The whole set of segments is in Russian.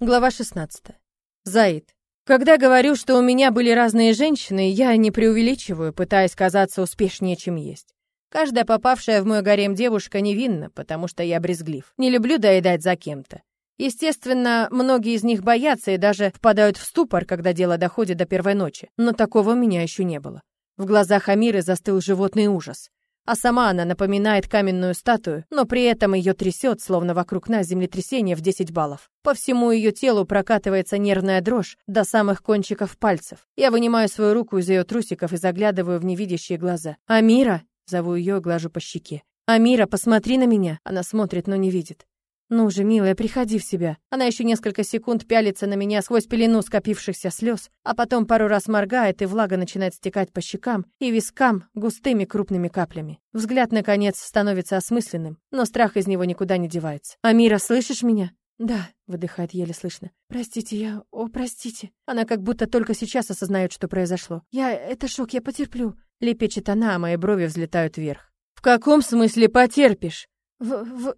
Глава 16. Заид. Когда говорю, что у меня были разные женщины, я не преувеличиваю, пытаясь казаться успешнее, чем есть. Каждая попавшая в мой гарем девушка невинна, потому что я брезглив. Не люблю доедать за кем-то. Естественно, многие из них боятся и даже впадают в ступор, когда дело доходит до первой ночи. Но такого у меня еще не было. В глазах Амиры застыл животный ужас а сама она напоминает каменную статую, но при этом ее трясет, словно вокруг нас землетрясение в 10 баллов. По всему ее телу прокатывается нервная дрожь до самых кончиков пальцев. Я вынимаю свою руку из ее трусиков и заглядываю в невидящие глаза. «Амира!» — зову ее и глажу по щеке. «Амира, посмотри на меня!» Она смотрит, но не видит. «Ну же, милая, приходи в себя». Она еще несколько секунд пялится на меня сквозь пелену скопившихся слез, а потом пару раз моргает, и влага начинает стекать по щекам и вискам густыми крупными каплями. Взгляд, наконец, становится осмысленным, но страх из него никуда не девается. «Амира, слышишь меня?» «Да», — выдыхает еле слышно. «Простите, я... О, простите». Она как будто только сейчас осознает, что произошло. «Я... Это шок, я потерплю». Лепечет она, а мои брови взлетают вверх. «В каком смысле потерпишь?» «В... в...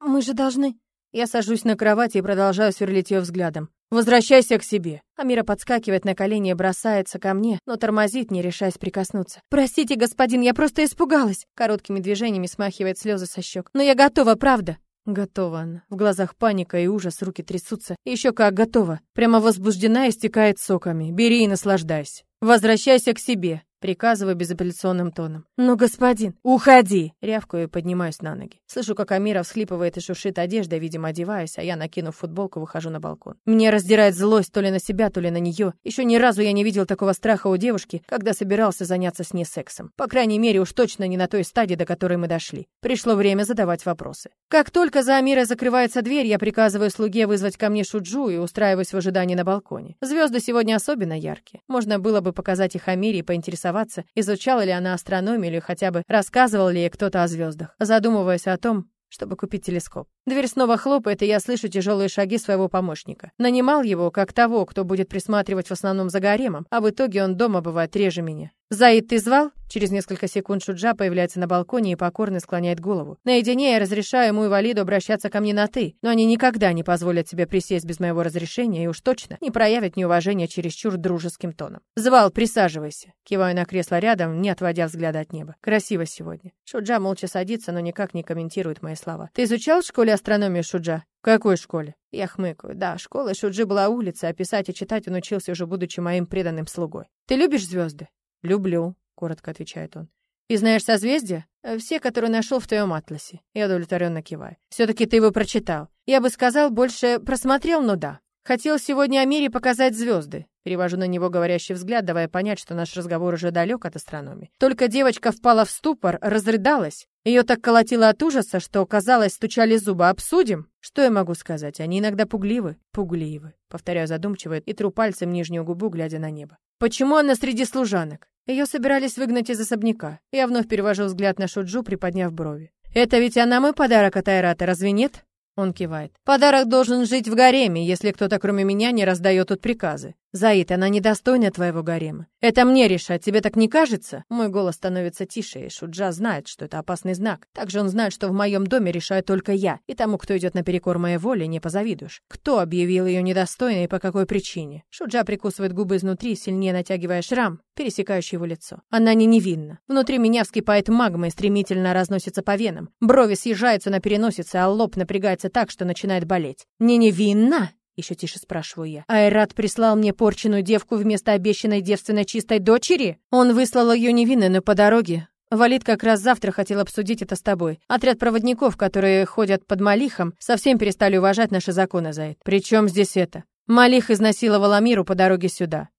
«Мы же должны...» Я сажусь на кровати и продолжаю сверлить ее взглядом. «Возвращайся к себе!» Амира подскакивает на колени и бросается ко мне, но тормозит, не решаясь прикоснуться. «Простите, господин, я просто испугалась!» Короткими движениями смахивает слезы со щек. «Но я готова, правда!» Готова она. В глазах паника и ужас, руки трясутся. Еще как готова. Прямо возбуждена и стекает соками. Бери и наслаждайся. Возвращайся к себе. Приказываю безапелляционным тоном. «Ну, господин, уходи!» Рявкаю и поднимаюсь на ноги. Слышу, как Амира всхлипывает и шуршит одеждой, видимо, одеваясь, а я, накинув футболку, выхожу на балкон. Мне раздирает злость то ли на себя, то ли на нее. Еще ни разу я не видел такого страха у девушки, когда собирался заняться с ней сексом. По крайней мере, уж точно не на той стадии, до которой мы дошли. Пришло время задавать вопросы. Как только за Амирой закрывается дверь, я приказываю слуге вызвать ко мне Шуджу и устраиваюсь в ожидании на балконе. Звезды сегодня особенно яркие. Можно было бы показать их Амире и поинтересоваться, интересоваться, изучала ли она астрономию или хотя бы рассказывал ли ей кто-то о звездах, задумываясь о том, чтобы купить телескоп. Дверь снова хлопает, и я слышу тяжелые шаги своего помощника. Нанимал его как того, кто будет присматривать в основном за гаремом, а в итоге он дома бывает реже меня. «Заид, ты звал?» Через несколько секунд Шуджа появляется на балконе и покорно склоняет голову. Наедине я разрешаю ему и Валиду обращаться ко мне на «ты», но они никогда не позволят себе присесть без моего разрешения и уж точно не проявят неуважения чересчур дружеским тоном. «Звал, присаживайся». Киваю на кресло рядом, не отводя взгляда от неба. Красиво сегодня. Шуджа молча садится, но никак не комментирует мои слова. «Ты изучал в школе астрономию, Шуджа?» «В какой школе?» Я хмыкаю. Да, школа Шуджи была улица, а писать и читать он учился уже будучи моим преданным слугой. «Ты любишь звезды?» «Люблю», — коротко отвечает он. «И знаешь созвездия?» э, «Все, которые нашел в твоем атласе». Я удовлетворенно киваю. «Все-таки ты его прочитал. Я бы сказал, больше просмотрел, но да. Хотел сегодня о мире показать звезды. Перевожу на него говорящий взгляд, давая понять, что наш разговор уже далек от астрономии. Только девочка впала в ступор, разрыдалась. Ее так колотило от ужаса, что, казалось, стучали зубы. «Обсудим?» Что я могу сказать? Они иногда пугливы. Пугливы. Повторяю задумчиво и тру пальцем нижнюю губу, глядя на небо. Почему она среди служанок? Ее собирались выгнать из особняка. Я вновь перевожу взгляд на Шуджу, приподняв брови. Это ведь она мой подарок от Айрата, разве нет? Он кивает. Подарок должен жить в гареме, если кто-то кроме меня не раздает тут приказы. Заид, она недостойна твоего гарема. Это мне решать, тебе так не кажется? Мой голос становится тише, и Шуджа знает, что это опасный знак. Также он знает, что в моем доме решаю только я, и тому, кто идет наперекор моей воле, не позавидуешь. Кто объявил ее недостойной и по какой причине? Шуджа прикусывает губы изнутри, сильнее натягивая шрам, пересекающий его лицо. Она не невинна. Внутри меня вскипает магма и стремительно разносится по венам. Брови съезжаются на переносице, а лоб напрягается так, что начинает болеть. Не невинна? Еще тише спрашиваю я. Айрат прислал мне порченную девку вместо обещанной девственной чистой дочери? Он выслал ее невинной, но по дороге Валид как раз завтра хотел обсудить это с тобой. Отряд проводников, которые ходят под Малихом, совсем перестали уважать наши законы, Заид. Причем здесь это? Малих изнасиловал Амиру по дороге сюда.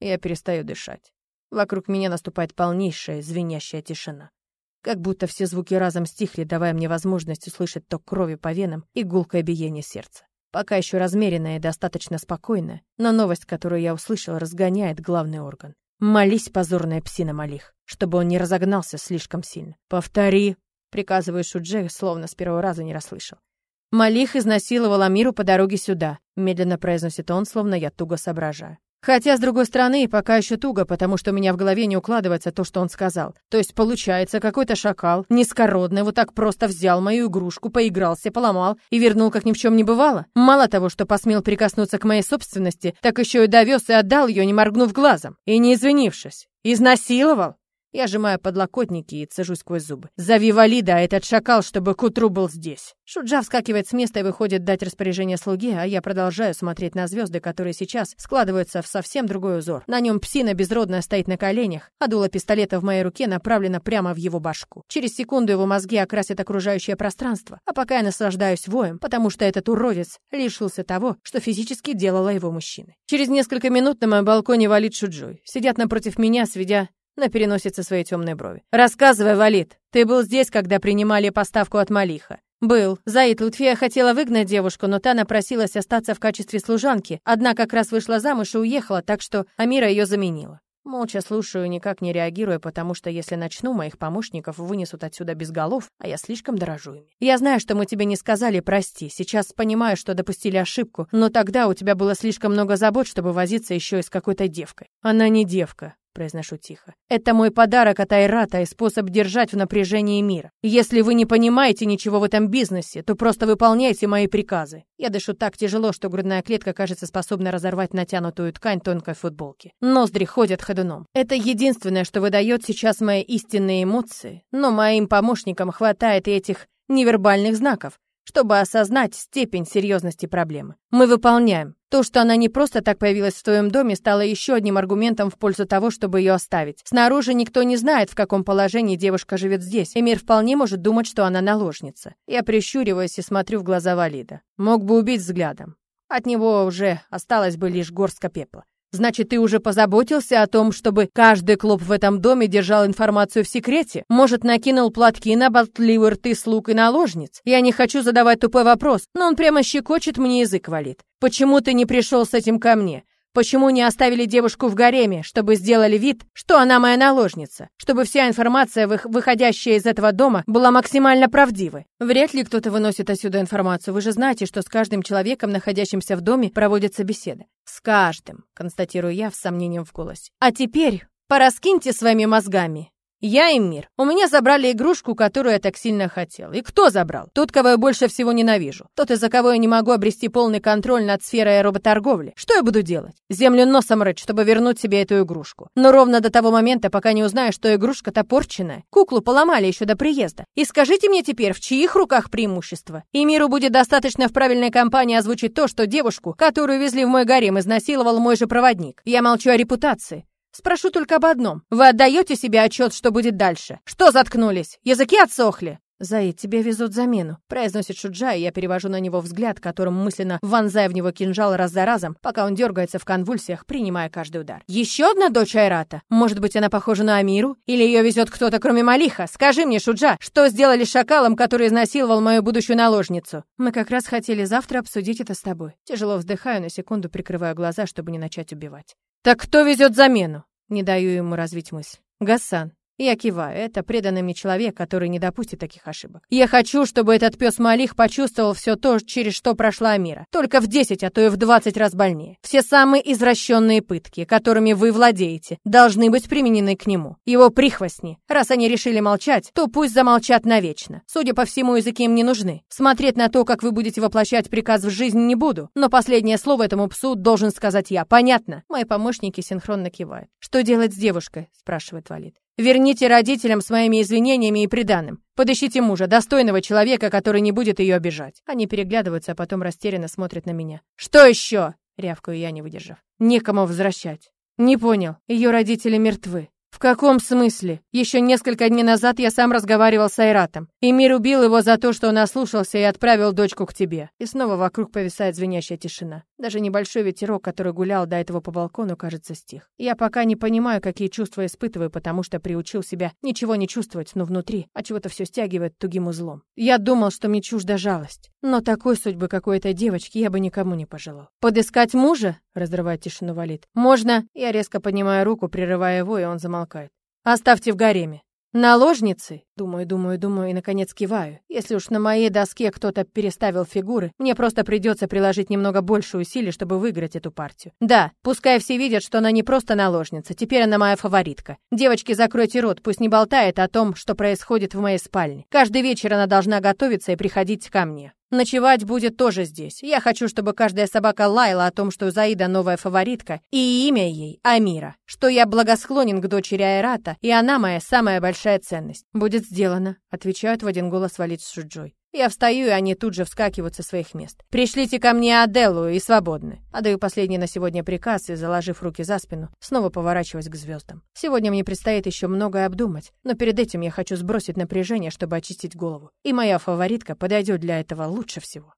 Я перестаю дышать. Вокруг меня наступает полнейшая звенящая тишина. Как будто все звуки разом стихли, давая мне возможность услышать ток крови по венам и гулкое биение сердца. Пока еще размеренная и достаточно спокойная, но новость, которую я услышал, разгоняет главный орган. Молись, позорная псина Малих, чтобы он не разогнался слишком сильно. Повтори, приказываю Шудже, словно с первого раза не расслышал. Малих изнасиловал Амиру по дороге сюда, медленно произносит он, словно я туго соображаю. Хотя, с другой стороны, пока еще туго, потому что у меня в голове не укладывается то, что он сказал. То есть, получается, какой-то шакал, низкородный, вот так просто взял мою игрушку, поигрался, поломал и вернул, как ни в чем не бывало. Мало того, что посмел прикоснуться к моей собственности, так еще и довез и отдал ее, не моргнув глазом. И не извинившись. Изнасиловал? Я сжимаю подлокотники и цежу сквозь зубы. «Зови Валида, а этот шакал, чтобы к утру был здесь!» Шуджа вскакивает с места и выходит дать распоряжение слуге, а я продолжаю смотреть на звезды, которые сейчас складываются в совсем другой узор. На нем псина безродная стоит на коленях, а дуло пистолета в моей руке направлено прямо в его башку. Через секунду его мозги окрасят окружающее пространство, а пока я наслаждаюсь воем, потому что этот уродец лишился того, что физически делало его мужчиной. Через несколько минут на моем балконе валит Шуджой. Сидят напротив меня, сведя на переносице своей темной брови. «Рассказывай, Валид, ты был здесь, когда принимали поставку от Малиха?» «Был. Заид Лутфия хотела выгнать девушку, но та напросилась остаться в качестве служанки. Одна как раз вышла замуж и уехала, так что Амира ее заменила. Молча слушаю, никак не реагируя, потому что если начну, моих помощников вынесут отсюда без голов, а я слишком дорожу ими. Я знаю, что мы тебе не сказали прости. Сейчас понимаю, что допустили ошибку, но тогда у тебя было слишком много забот, чтобы возиться еще и с какой-то девкой. Она не девка произношу тихо. Это мой подарок от Айрата и способ держать в напряжении мир. Если вы не понимаете ничего в этом бизнесе, то просто выполняйте мои приказы. Я дышу так тяжело, что грудная клетка кажется способна разорвать натянутую ткань тонкой футболки. Ноздри ходят ходуном. Это единственное, что выдает сейчас мои истинные эмоции, но моим помощникам хватает и этих невербальных знаков, чтобы осознать степень серьезности проблемы. Мы выполняем. То, что она не просто так появилась в твоем доме, стало еще одним аргументом в пользу того, чтобы ее оставить. Снаружи никто не знает, в каком положении девушка живет здесь, и мир вполне может думать, что она наложница. Я прищуриваюсь и смотрю в глаза Валида. Мог бы убить взглядом. От него уже осталось бы лишь горстка пепла. Значит, ты уже позаботился о том, чтобы каждый клуб в этом доме держал информацию в секрете? Может, накинул платки на болтливые рты слуг и наложниц? Я не хочу задавать тупой вопрос, но он прямо щекочет мне язык валит. Почему ты не пришел с этим ко мне? Почему не оставили девушку в гареме, чтобы сделали вид, что она моя наложница? Чтобы вся информация, выходящая из этого дома, была максимально правдивой? Вряд ли кто-то выносит отсюда информацию. Вы же знаете, что с каждым человеком, находящимся в доме, проводятся беседы. С каждым, констатирую я с сомнением в голосе. А теперь пораскиньте своими мозгами. Я и мир. У меня забрали игрушку, которую я так сильно хотел. И кто забрал? Тот, кого я больше всего ненавижу. Тот, из-за кого я не могу обрести полный контроль над сферой работорговли. Что я буду делать? Землю носом рыть, чтобы вернуть себе эту игрушку. Но ровно до того момента, пока не узнаю, что игрушка-то порченная. Куклу поломали еще до приезда. И скажите мне теперь, в чьих руках преимущество? И миру будет достаточно в правильной компании озвучить то, что девушку, которую везли в мой гарем, изнасиловал мой же проводник. Я молчу о репутации. Спрошу только об одном. Вы отдаете себе отчет, что будет дальше? Что заткнулись? Языки отсохли? «Заид, тебе везут замену», — произносит Шуджа, и я перевожу на него взгляд, которым мысленно вонзая в него кинжал раз за разом, пока он дергается в конвульсиях, принимая каждый удар. «Еще одна дочь Айрата? Может быть, она похожа на Амиру? Или ее везет кто-то, кроме Малиха? Скажи мне, Шуджа, что сделали с шакалом, который изнасиловал мою будущую наложницу? Мы как раз хотели завтра обсудить это с тобой». Тяжело вздыхаю, на секунду прикрываю глаза, чтобы не начать убивать. «Так кто везет замену?» Не даю ему развить мысль. «Гасан, я киваю. Это преданный мне человек, который не допустит таких ошибок. Я хочу, чтобы этот пес Малих почувствовал все то, через что прошла Амира. Только в 10, а то и в 20 раз больнее. Все самые извращенные пытки, которыми вы владеете, должны быть применены к нему. Его прихвостни. Раз они решили молчать, то пусть замолчат навечно. Судя по всему, языки им не нужны. Смотреть на то, как вы будете воплощать приказ в жизнь, не буду. Но последнее слово этому псу должен сказать я. Понятно? Мои помощники синхронно кивают. «Что делать с девушкой?» – спрашивает Валид. Верните родителям с моими извинениями и приданым. Подыщите мужа, достойного человека, который не будет ее обижать. Они переглядываются, а потом растерянно смотрят на меня. Что еще? Рявкаю я, не выдержав. Некому возвращать. Не понял. Ее родители мертвы. «В каком смысле? Еще несколько дней назад я сам разговаривал с Айратом. Мир убил его за то, что он ослушался и отправил дочку к тебе». И снова вокруг повисает звенящая тишина. Даже небольшой ветерок, который гулял до этого по балкону, кажется, стих. Я пока не понимаю, какие чувства испытываю, потому что приучил себя ничего не чувствовать, но внутри, а чего-то все стягивает тугим узлом. Я думал, что мне чужда жалость. Но такой судьбы какой-то девочки я бы никому не пожелал. «Подыскать мужа?» — разрывает тишину Валит. «Можно?» Я резко поднимаю руку, прерывая его, и он замолкает. «Оставьте в гареме». Наложницы? Думаю, думаю, думаю и, наконец, киваю. Если уж на моей доске кто-то переставил фигуры, мне просто придется приложить немного больше усилий, чтобы выиграть эту партию. Да, пускай все видят, что она не просто наложница, теперь она моя фаворитка. Девочки, закройте рот, пусть не болтает о том, что происходит в моей спальне. Каждый вечер она должна готовиться и приходить ко мне. Ночевать будет тоже здесь. Я хочу, чтобы каждая собака лаяла о том, что Заида новая фаворитка, и имя ей Амира, что я благосклонен к дочери Айрата, и она моя самая большая ценность. Будет сделано, отвечают в один голос Валид с Шуджой. Я встаю, и они тут же вскакивают со своих мест. «Пришлите ко мне Аделу и свободны». Отдаю последний на сегодня приказ и, заложив руки за спину, снова поворачиваюсь к звездам. Сегодня мне предстоит еще многое обдумать, но перед этим я хочу сбросить напряжение, чтобы очистить голову. И моя фаворитка подойдет для этого лучше всего.